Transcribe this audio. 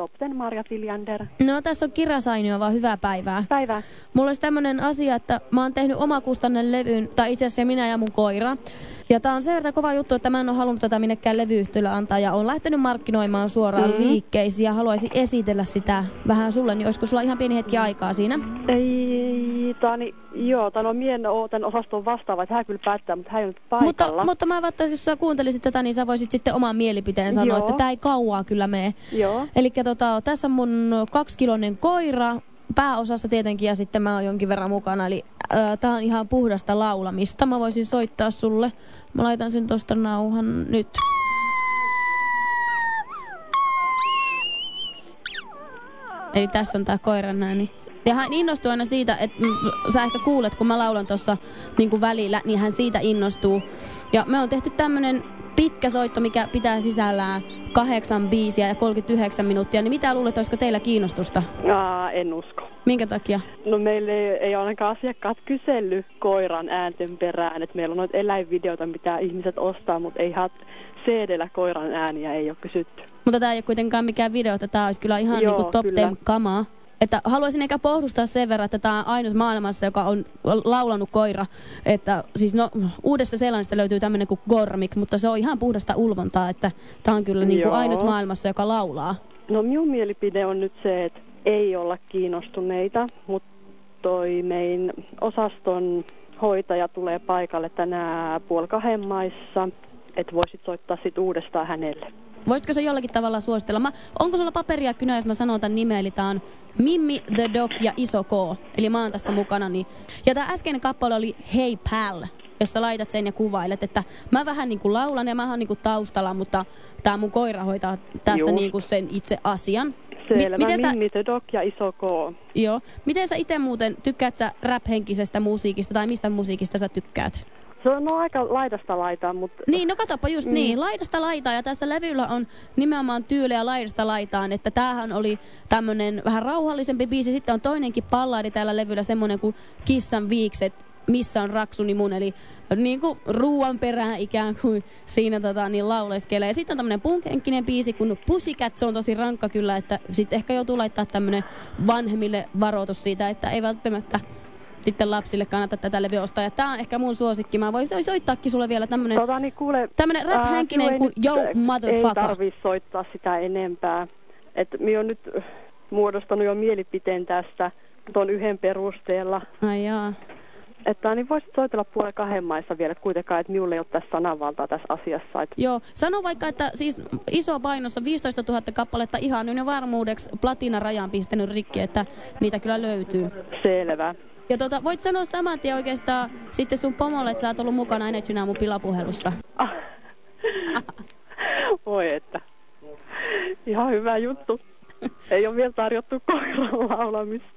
Top Ten Marja. No tässä on Kira Sainio, vaan hyvää päivää. Päivää. Mulla olisi tämmönen asia, että mä oon tehnyt omakustannen levyn, tai itse asiassa minä ja mun koira. Ja tää on sen verran kova juttu, että mä en ole halunnut tätä minnekään levyyhtiölle antaa. Ja on lähtenyt markkinoimaan suoraan mm-hmm. liikkeisiin ja haluaisin esitellä sitä vähän sulle. Niin olisiko sulla ihan pieni hetki aikaa siinä? Ei, tani, joo, tän on mien tämän osaston vastaava, että hän kyllä päättää, mutta hän ei nyt paikalla. Mutta, mutta mä vattaisin, jos sä kuuntelisit tätä, niin sä voisit sitten oman mielipiteen sanoa, joo. että tää ei kauaa kyllä mene. Joo. Eli tota, tässä on mun kaksikiloinen koira, pääosassa tietenkin ja sitten mä oon jonkin verran mukana. Eli tää on ihan puhdasta laulamista. Mä voisin soittaa sulle. Mä laitan sen tosta nauhan nyt. Eli tässä on tää koiran ääni. Ja hän innostuu aina siitä, että sä ehkä kuulet, kun mä laulan tuossa niin välillä, niin hän siitä innostuu. Ja me on tehty tämmönen pitkä soitto, mikä pitää sisällään kahdeksan biisiä ja 39 minuuttia. Niin mitä luulet, olisiko teillä kiinnostusta? Aa, en usko. Minkä takia? No meille ei ainakaan asiakkaat kysely koiran äänten perään. Et meillä on noita eläinvideoita, mitä ihmiset ostaa, mutta ei hat cd koiran ääniä ei ole kysytty. Mutta tämä ei ole kuitenkaan mikään video, että tämä olisi kyllä ihan Joo, niin top 10 kamaa. Että haluaisin eikä pohdustaa sen verran, että tämä on ainut maailmassa, joka on laulanut koira. Että siis no, uudesta Seelannista löytyy tämmöinen kuin Gormik, mutta se on ihan puhdasta ulvontaa, että tämä on kyllä niin kuin ainut maailmassa, joka laulaa. No minun mielipide on nyt se, että ei olla kiinnostuneita, mutta toi meidän osaston hoitaja tulee paikalle tänään puoli kahden maissa, että voisit soittaa sitten uudestaan hänelle. Voisitko se jollakin tavalla suositella? Mä, onko sulla paperia kynä, jos mä sanon tämän nimen, eli tää on Mimmi, The Dog ja Iso K. Eli mä oon tässä mukana. Niin. Ja tää äskeinen kappale oli Hey Pal, jossa laitat sen ja kuvailet, että mä vähän niin kuin laulan ja mä oon niin kuin taustalla, mutta tää mun koira hoitaa tässä niin kuin sen itse asian. Selvä, miten Mimmi, The Dog ja Iso K. Joo. Miten sä itse muuten, tykkäät sä rap-henkisestä musiikista tai mistä musiikista sä tykkäät? Se on no, aika laidasta laitaa, mutta... Niin, no katsopa just mm. niin, laidasta laitaa. Ja tässä levyllä on nimenomaan tyyliä laidasta laitaan, että tämähän oli tämmönen vähän rauhallisempi biisi. Sitten on toinenkin palladi täällä levyllä, semmonen kuin Kissan viikset, missä on raksuni mun, eli niin kuin ruuan perään ikään kuin siinä tota, niin lauleskelee. Ja sitten on tämmönen punkenkinen biisi, kun Pussycat, se on tosi rankka kyllä, että sitten ehkä joutuu laittaa tämmönen vanhemmille varoitus siitä, että ei välttämättä sitten lapsille kannata tätä levyä ostaa. Ja tää on ehkä mun suosikki. Mä voisin soittaakin sulle vielä tämmönen, tota, niin kuule, tämmönen rap-henkinen kuin Yo Motherfucker. Ei tarvii soittaa sitä enempää. Että mä oon nyt muodostanut jo mielipiteen tästä tuon yhden perusteella. Ai jaa. Että niin voisit soitella puolen kahden maissa vielä, kuitenkaan, että minulle ei ole tässä sananvaltaa tässä asiassa. Että... Joo, sano vaikka, että siis iso painossa 15 000 kappaletta ihan niin varmuudeksi platina rajan pistänyt rikki, että niitä kyllä löytyy. Selvä. Ja tota, voit sanoa saman tien oikeastaan sitten sun pomolle, että sä oot ollut mukana Energy mun pilapuhelussa. Voi että. Ihan hyvä juttu. Ei ole vielä tarjottu koiran laulamista.